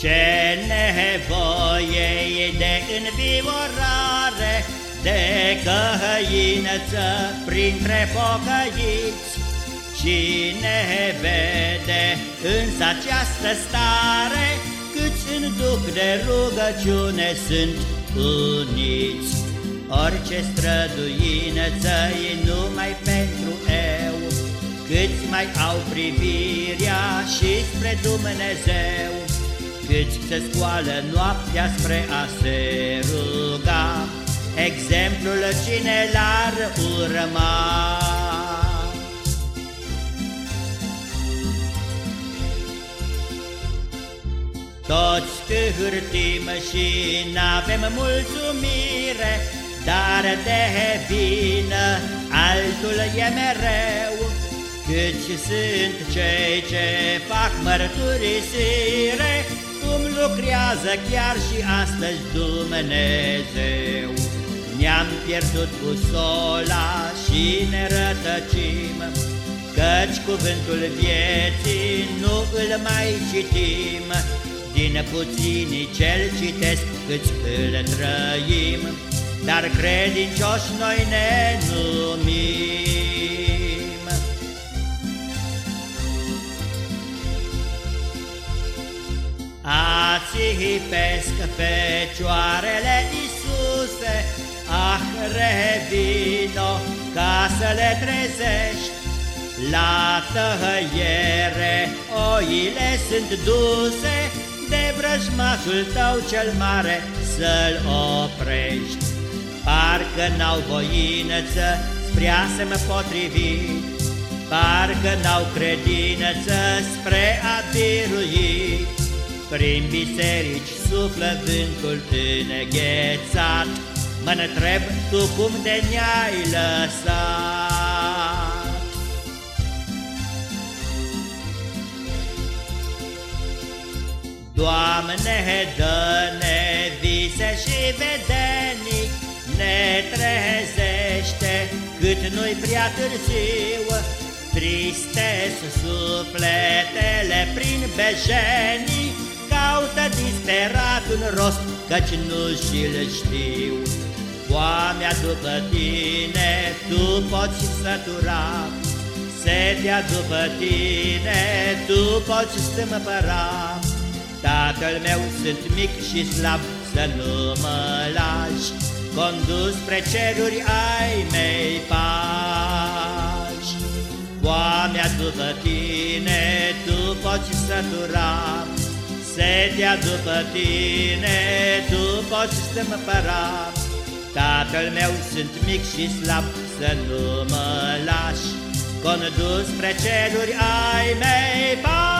Ce nevoie e de înviorare, de căință printre pocăiți. Cine vede însă această stare, Câți în duc de rugăciune sunt uniți. Orice străduință e numai pentru eu, Câți mai au privirea și spre Dumnezeu, Câți se scoală noaptea spre a se ruga, Exemplul cine l-ar urma. Toți câhârtim și n-avem mulțumire, Dar de vină altul e mereu, Câți sunt cei ce fac mărturisire, Cum lucrează chiar și astăzi Dumnezeu. Ne-am pierdut cu sola și ne rătăcim, Căci cuvântul vieții nu îl mai citim, din puținii cel citesc câți îl trăim, Dar credincioși noi ne numim. Ați pesc fecioarele Iisuse, Ah, revino ca să le trezești, La tăiere oile sunt duse, de vrăjmașul tău cel mare să-l oprești. Parcă n-au voință spre a se mă potrivi, Parcă n-au credință spre a birui. Prin biserici suflă vântul înneghețat, Mă întreb tu cum de ne-ai lăsat. Doamne, dă-ne vise și vedenii, Ne trezește cât nu-i prea târziu, Triste sufletele prin bejenii, Caută disperat un rost, căci nu și-l știu. Foamea după tine tu poți sătura, Setea după tine tu poți stâmpăra, Tatăl meu sunt mic și slab, să nu mă lași, Condus spre ceruri ai mei pași. Foamea după tine tu poți sătura, Setea după tine tu poți stâmpăra. Tatăl meu sunt mic și slab, să nu mă lași, Condus spre ceruri ai mei pași.